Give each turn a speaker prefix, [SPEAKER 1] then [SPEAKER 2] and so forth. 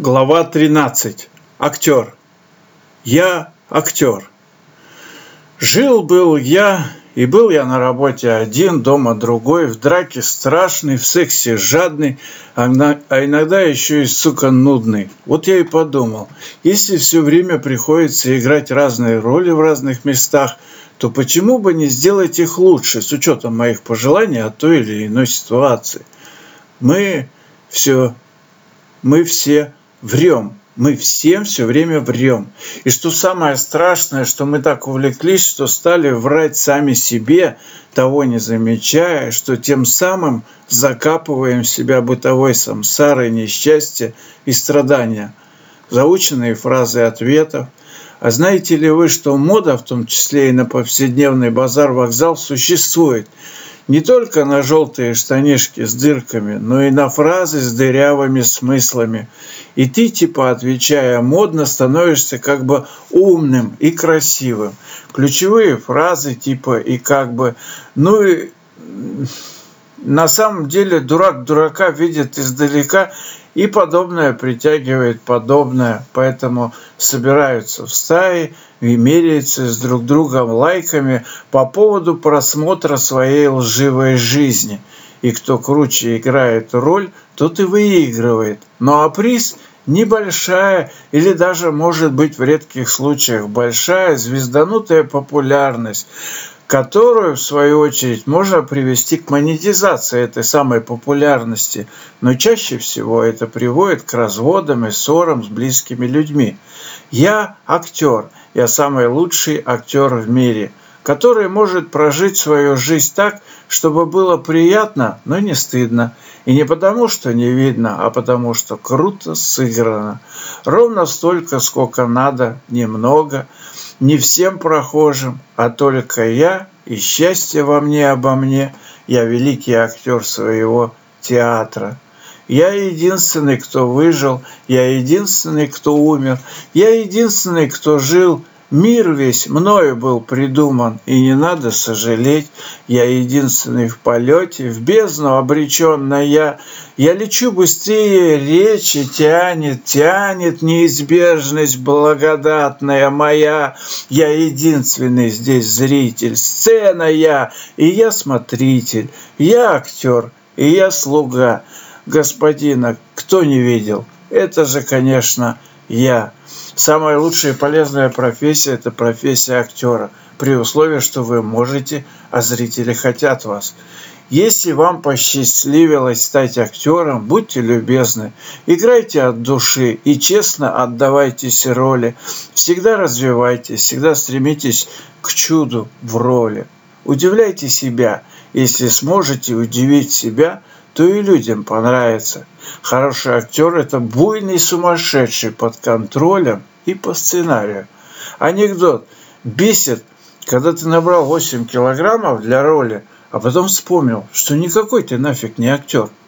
[SPEAKER 1] Глава 13. Актер. Я актер. Жил-был я, и был я на работе один, дома другой, в драке страшный, в сексе жадный, а, а иногда еще и, сука, нудный. Вот я и подумал, если все время приходится играть разные роли в разных местах, то почему бы не сделать их лучше, с учетом моих пожеланий от той или иной ситуации? Мы все, мы все врем. Мы всем все время врем. И что самое страшное, что мы так увлеклись, что стали врать сами себе, того не замечая, что тем самым закапываем себя бытовой самсарой несчастья и страдания. Заученные фразы ответов. А знаете ли вы, что мода, в том числе и на повседневный базар-вокзал, существует – не только на желтые штанишки с дырками, но и на фразы с дырявыми смыслами. И ты, типа, отвечая модно, становишься как бы умным и красивым. Ключевые фразы типа и как бы, ну и на самом деле дурак дурака видит издалека, и подобное притягивает подобное. Поэтому собираются в стаи и меряются с друг другом лайками по поводу просмотра своей лживой жизни. И кто круче играет роль, тот и выигрывает. Ну а приз небольшая или даже, может быть, в редких случаях большая звезданутая популярность которую, в свою очередь, можно привести к монетизации этой самой популярности, но чаще всего это приводит к разводам и ссорам с близкими людьми. Я актер, я самый лучший актер в мире, который может прожить свою жизнь так, чтобы было приятно, но не стыдно. И не потому, что не видно, а потому, что круто сыграно. Ровно столько, сколько надо, немного – не всем прохожим, а только я и счастье во мне обо мне, я великий актер своего театра. Я единственный, кто выжил, я единственный, кто умер, я единственный, кто жил – Мир весь мною был придуман, и не надо сожалеть, я единственный в полете, в бездну обреченная я. Лечу быстрее речи, тянет, тянет неизбежность благодатная моя. Я единственный здесь зритель, сцена я, и я смотритель, я актер, и я слуга. Господина, кто не видел? Это же, конечно, я. Самая лучшая и полезная профессия – это профессия актера, при условии, что вы можете, а зрители хотят вас. Если вам посчастливилось стать актером, будьте любезны, играйте от души и честно отдавайтесь роли. Всегда развивайтесь, всегда стремитесь к чуду в роли. Удивляйте себя. Если сможете удивить себя – то и людям понравится. Хороший актер – это буйный сумасшедший под контролем и по сценарию. Анекдот. Бесит, когда ты набрал 8 килограммов для роли, а потом вспомнил, что никакой ты нафиг не актер –